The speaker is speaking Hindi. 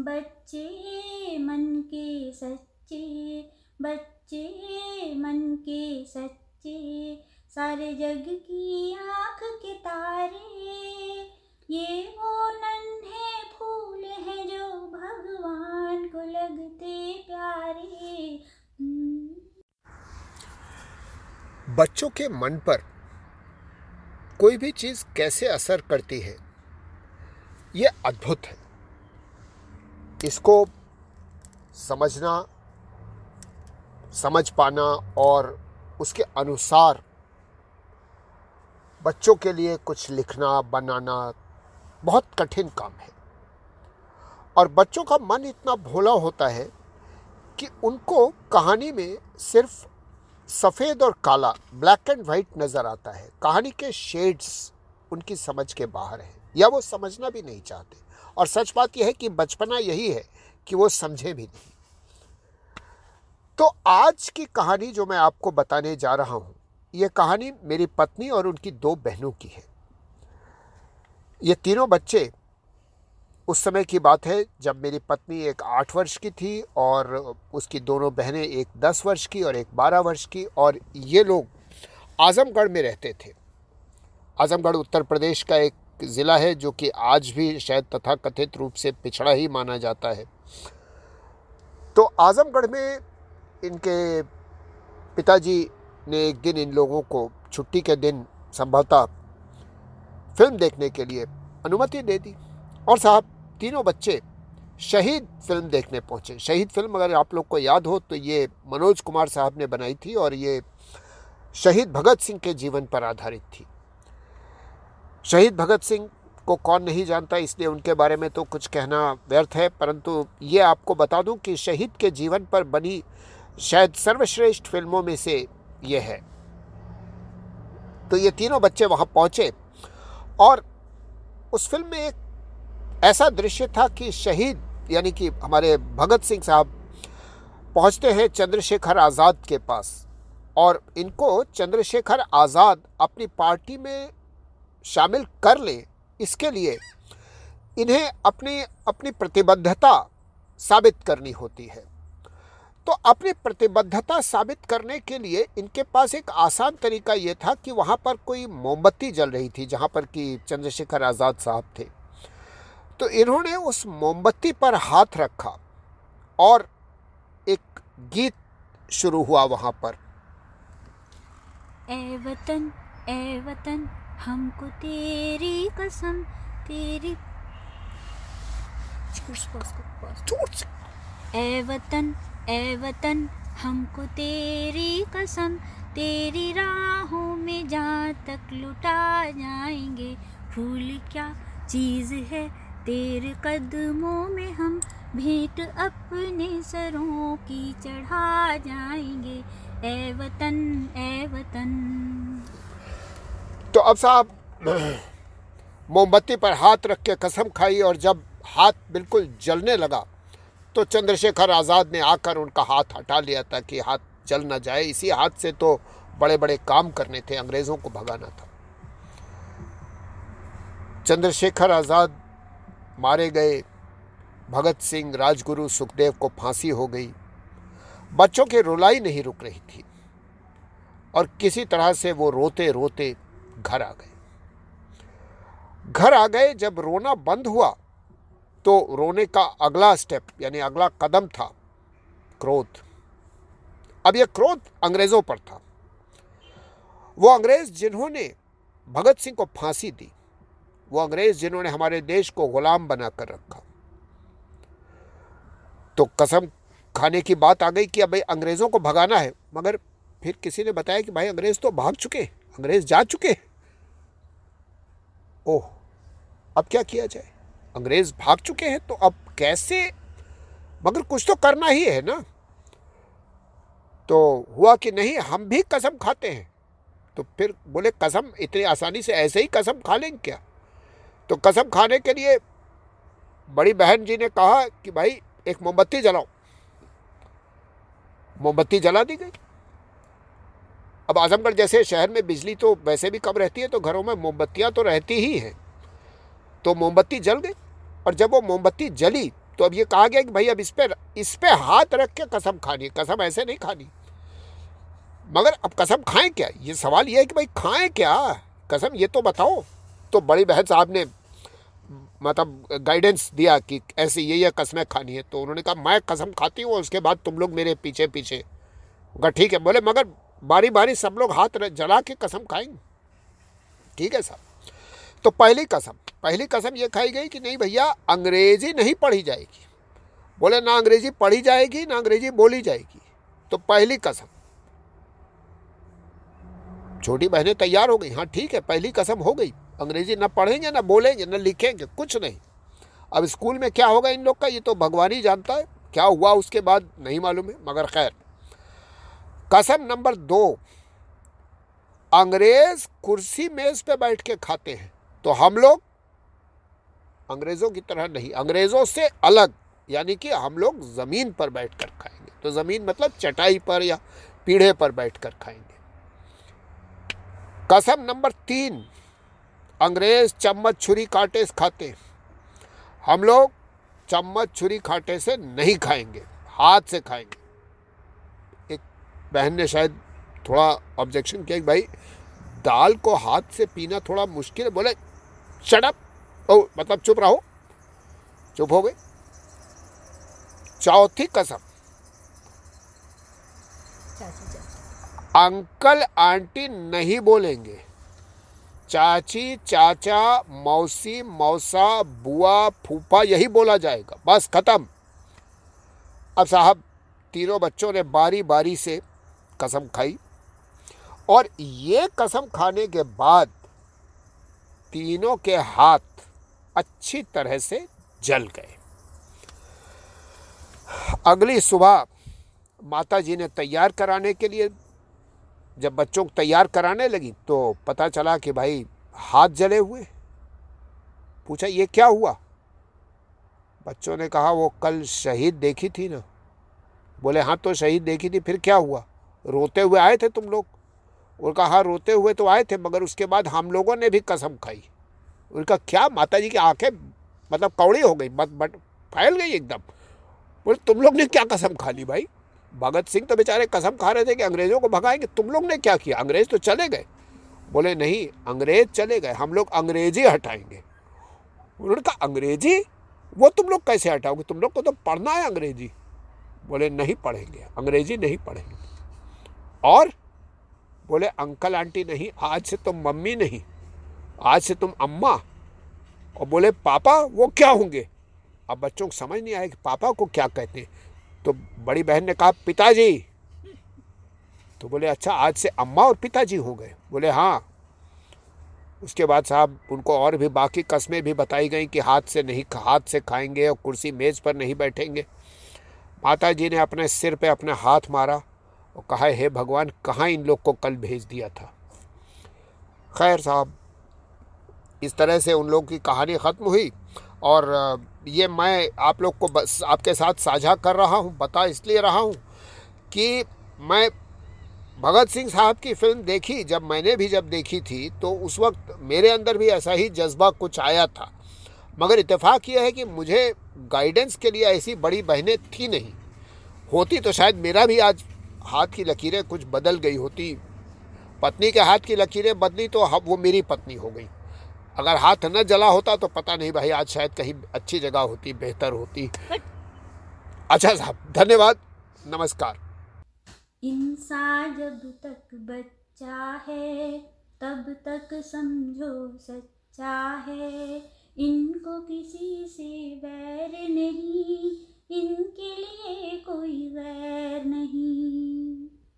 बच्चे मन के सच्चे, बच्चे मन के सच्चे, सारे जग की आँख के तारे। ये वो नन्हे फूल हैं जो भगवान को लगते प्यारे। हम्म। बच्चों के मन पर कोई भी चीज़ कैसे असर करती है, ये अद्भुत है। इसको समझना, समझ पाना और उसके अनुसार बच्चों के लिए कुछ लिखना, बनाना बहुत कठिन काम है। और बच्चों का मन इतना भोला होता है कि उनको कहानी में सिर्फ़ सफ़ेद और काला ब्लैक एंड वाइट नज़र आता है। कहानी के शेड्स उनकी समझ के बाहर है, या वो समझना भी नहीं चाहते। और सच बात यह है कि बचपना यही है कि वो समझे भी नहीं। तो आज की कहानी जो मैं आपको बताने जा रहा हूँ, ये कहानी मेरी पत्नी और उनकी दो बहनों की है। ये तीनों बच्चे उस समय की बात है जब मेरी पत्नी एक आठ वर्ष की थी और उसकी दोनों बहनें एक दस वर्ष की और एक बारह वर्ष की और ये लोग आज़मगढ़ में रहते थे। आज़मगढ़ उत्तर प्रदेश का एक ज़िला है जो कि आज भी शायद तथा कथित रूप से पिछड़ा ही माना जाता है। तो आज़मगढ़ में इनके पिताजी ने एक दिन इन लोगों को छुट्टी के दिन संभवतः फ़िल्म देखने के लिए अनुमति दे दी और साहब, तीनों बच्चे शहीद फ़िल्म देखने पहुँचे। शहीद फ़िल्म अगर आप लोग को याद हो तो ये मनोज कुमार साहब ने बनाई थी और ये शहीद भगत सिंह के जीवन पर आधारित थी। शहीद भगत सिंह को कौन नहीं जानता, इसलिए उनके बारे में तो कुछ कहना व्यर्थ है। परंतु ये आपको बता दूँ कि शहीद के जीवन पर बनी शायद सर्वश्रेष्ठ फ़िल्मों में से ये है। तो ये तीनों बच्चे वहाँ पहुँचे और उस फ़िल्म में एक ऐसा दृश्य था कि शहीद, यानी कि हमारे भगत सिंह साहब, पहुँचते हैं चंद्रशेखर आज़ाद के पास और इनको चंद्रशेखर आज़ाद अपनी पार्टी में शामिल कर ले, इसके लिए इन्हें अपनी अपनी प्रतिबद्धता साबित करनी होती है। तो अपनी प्रतिबद्धता साबित करने के लिए इनके पास एक आसान तरीका ये था कि वहाँ पर कोई मोमबत्ती जल रही थी, जहाँ पर कि चंद्रशेखर आज़ाद साहब थे। तो इन्होंने उस मोमबत्ती पर हाथ रखा और एक गीत शुरू हुआ वहाँ पर। ए वतन ए वतन हमको तेरी कसम तेरी ए वतन ए वतन हमको तेरी कसम तेरी राहों में जहाँ तक लुटा जाएँगे। फूल क्या चीज़ है तेरे कदमों में? हम भेंट अपने सरों की चढ़ा जाएँगे। ए वतन ए वतन। तो अब साहब, मोमबत्ती पर हाथ रख के कसम खाई और जब हाथ बिल्कुल जलने लगा तो चंद्रशेखर आज़ाद ने आकर उनका हाथ हटा लिया था कि हाथ जल ना जाए। इसी हाथ से तो बड़े बड़े काम करने थे, अंग्रेज़ों को भगाना था। चंद्रशेखर आज़ाद मारे गए। भगत सिंह, राजगुरु सुखदेव को फांसी हो गई। बच्चों की रुलाई नहीं रुक रही थी। और किसी तरह से वो रोते रोते घर आ गए। घर आ गए, जब रोना बंद हुआ तो रोने का अगला स्टेप यानी अगला कदम था क्रोध। अब यह क्रोध अंग्रेज़ों पर था। वो अंग्रेज़ जिन्होंने भगत सिंह को फांसी दी, वो अंग्रेज़ जिन्होंने हमारे देश को गुलाम बनाकर रखा। तो कसम खाने की बात आ गई कि अब भाई अंग्रेज़ों को भगाना है, मगर फिर किसी ने बताया कि भाई अंग्रेज़ तो भाग चुके अंग्रेज़ जा चुके ओह, अब क्या किया जाए? अंग्रेज़ भाग चुके हैं तो अब कैसे? मगर कुछ तो करना ही है ना? तो हुआ कि नहीं, हम भी कसम खाते हैं। तो फिर बोले, कसम इतनी आसानी से ऐसे ही कसम खा लेंगे क्या? तो कसम खाने के लिए बड़ी बहन जी ने कहा कि भाई, एक मोमबत्ती जलाओ। मोमबत्ती जला दी गई। अब आजमगढ़ जैसे शहर में बिजली तो वैसे भी कम रहती है तो घरों में मोमबत्तियाँ तो रहती ही हैं। तो मोमबत्ती जल गई, और जब वो मोमबत्ती जली तो अब ये कहा गया कि भाई अब इस पर इस पर हाथ रख के कसम खानी कसम ऐसे नहीं खानी। मगर अब कसम खाएँ क्या? ये सवाल ये है कि भाई खाएँ क्या? कसम ये तो बताओ। तो बड़ी बहन साहब ने मतलब गाइडेंस दिया कि ऐसे ये ये कसमें खानी है। तो उन्होंने कहा, मैं कसम खाती हूँ उसके बाद तुम लोग मेरे पीछे पीछे ठीक है। बोले, मगर बारी बारी सब लोग हाथ जला के कसम खाएँगे। ठीक है साहब। तो पहली कसम पहली कसम ये खाई गई कि नहीं भैया, अंग्रेज़ी नहीं पढ़ी जाएगी। बोले, ना अंग्रेज़ी पढ़ी जाएगी, ना अंग्रेज़ी बोली जाएगी। तो पहली कसम। छोटी बहनें तैयार हो गई। हाँ ठीक है, पहली कसम हो गई। अंग्रेज़ी ना पढ़ेंगे, ना बोलेंगे, ना लिखेंगे, कुछ नहीं। अब स्कूल में क्या होगा इन लोग का? ये तो भगवान ही जानता है। क्या हुआ उसके बाद? नहीं मालूम है, मगर खैर। कसम नंबर दो, अंग्रेज़ कुर्सी मेज पे बैठ के खाते हैं। तो हम लोग अंग्रेज़ों की तरह नहीं, अंग्रेज़ों से अलग, यानी कि हम लोग ज़मीन पर बैठ कर खाएँगे। तो ज़मीन मतलब चटाई पर या पीढ़े पर बैठ कर खाएँगे। कसम नंबर तीन, अंग्रेज़ चम्मच छुरी कांटे से खाते हम लोग चम्मच छुरी कांटे से नहीं खाएँगे, हाथ से खाएँगे। बहन ने शायद थोड़ा ऑब्जेक्शन किया कि भाई दाल को हाथ से पीना थोड़ा मुश्किल है। बोले चढ़प ओ मतलब चुप रहो। चुप हो गए। चौथी कसम। अंकल आंटी नहीं बोलेंगे। चाची चाचा मौसी मौसा बुआ फूफा यही बोला जाएगा। बस खत्म। अब साहब तीनों बच्चों ने बारी बारी से कसम खाई। और ये कसम खाने के बाद तीनों के हाथ अच्छी तरह से जल गए। अगली सुबह माता जी ने तैयार कराने के लिए, जब बच्चों को तैयार कराने लगी तो पता चला कि भाई हाथ जले हुए। पूछा, ये क्या हुआ? बच्चों ने कहा, वो कल शहीद देखी थी ना। बोले हाँ तो शहीद देखी थी, फिर क्या हुआ? रोते हुए आए थे तुम लोग? उनका हाँ रोते हुए तो आए थे, मगर उसके बाद हम लोगों ने भी कसम खाई। उनका क्या माता जी की आँखें मतलब कौड़ी हो गई बट बट फैल गई एकदम। बोले, तुम लोग ने क्या कसम खा ली भाई? भगत सिंह तो बेचारे कसम खा रहे थे कि अंग्रेज़ों को भगाएँगे। तुम लोग ने क्या किया? अंग्रेज़ तो चले गए। बोले, नहीं, अंग्रेज़ चले गए। हम लोग अंग्रेज़ी हटाएँगे। उन्होंने कहा अंग्रेज़ी? वो तुम लोग कैसे हटाओगे? तुम लोग को तो पढ़ना है अंग्रेज़ी। बोले, नहीं पढ़ेंगे। अंग्रेज़ी नहीं पढ़ेंगे। और बोले, अंकल आंटी नहीं, आज से तुम मम्मी नहीं, आज से तुम अम्मा। और बोले, पापा, वो क्या होंगे? अब बच्चों को समझ नहीं आया कि पापा को क्या कहते हैं। तो बड़ी बहन ने कहा, पिताजी। तो बोले अच्छा आज से अम्मा और पिताजी हो गए। बोले हाँ। उसके बाद साहब उनको और भी बाकी कस्में भी बताई गई कि हाथ से नहीं, हाथ से खाएँगे और कुर्सी मेज़ पर नहीं बैठेंगे। माता जी ने अपने सिर पे अपना हाथ मारा। और कहा, हे भगवान, कहाँ इन लोग को कल भेज दिया था? खैर साहब, इस तरह से उन लोगों की कहानी ख़त्म हुई और ये मैं आप लोग को बस, आपके साथ साझा कर रहा हूँ, बता इसलिए रहा हूँ कि मैं भगत सिंह साहब की फ़िल्म देखी, जब मैंने भी जब देखी थी तो उस वक्त मेरे अंदर भी ऐसा ही जज्बा कुछ आया था। मगर इत्तेफाक यह है कि मुझे गाइडेंस के लिए ऐसी बड़ी बहनें थी नहीं। होती तो शायद मेरा भी आज हाथ की लकीरें कुछ बदल गई होती। पत्नी के हाथ की लकीरें बदली तो हम वो मेरी पत्नी हो गई। अगर हाथ न जला होता तो पता नहीं भाई आज शायद कहीं अच्छी जगह होती बेहतर होती। अच्छा साहब धन्यवाद। नमस्कार। इंसान जब तक बच्चा है तब तक समझो सच्चा है। इनको किसी से बैर नहीं इनके लिए कोई वैर नहीं।